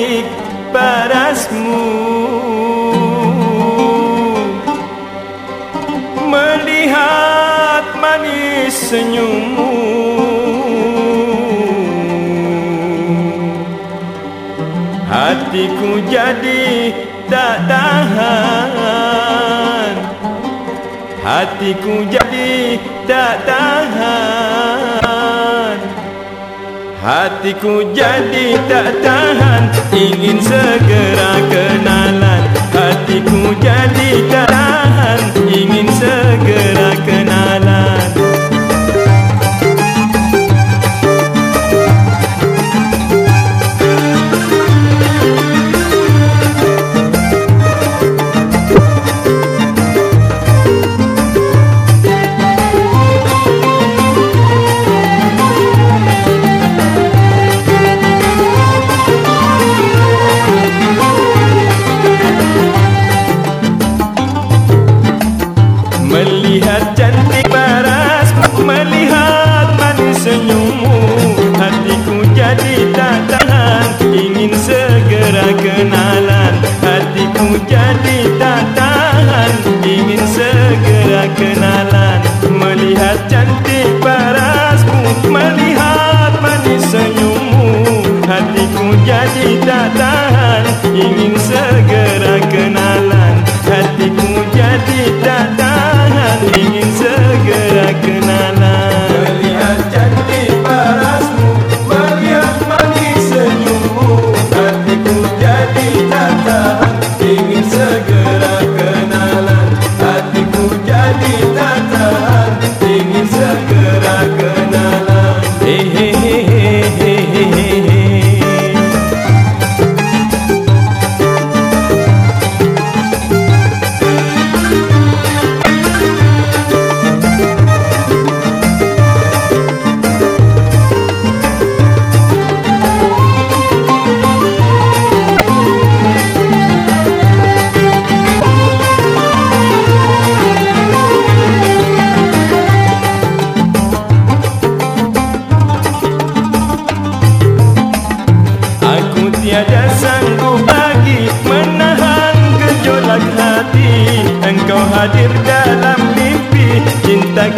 baik padasmu Melihat manis senyummu. Hatiku jadi tak tahan. Hatiku jadi tak tahan. Hatiku jadi tak tahan Ingin segera kenalan. Hatiku jadi tak tahan. senyummu. Hatiku jadi tak tahan ingin segera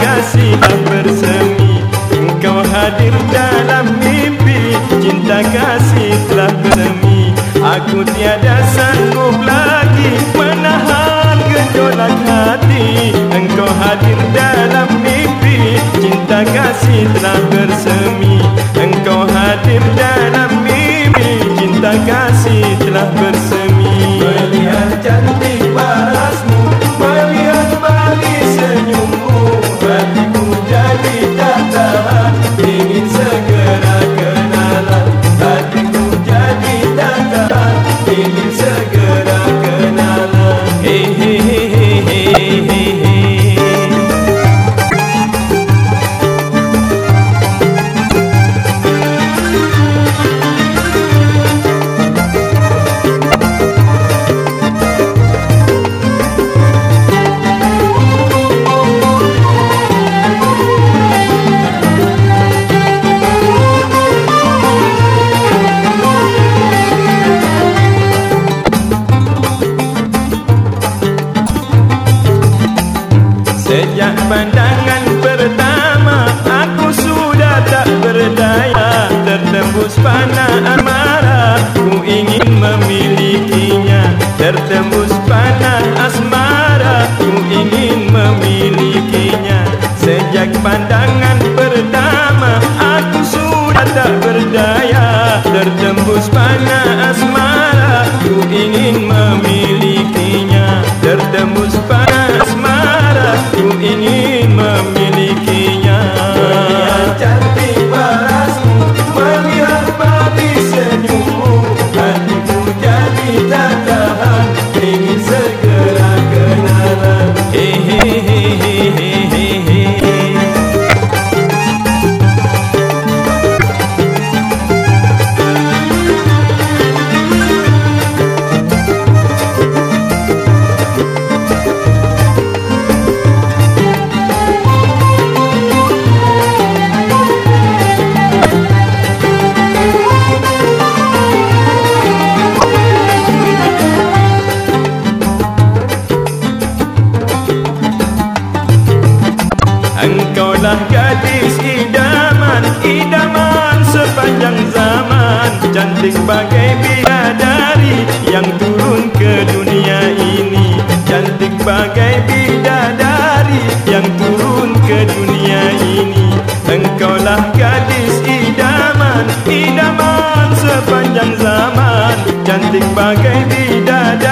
कैसी vida. Gadis idaman Idaman sepanjang zaman. Cantik bagai bidadari Yang turun ke dunia ini. Cantik bagai bidadari Yang turun ke dunia ini. Engkaulah gadis idaman Idaman sepanjang zaman. Cantik bagai bidadari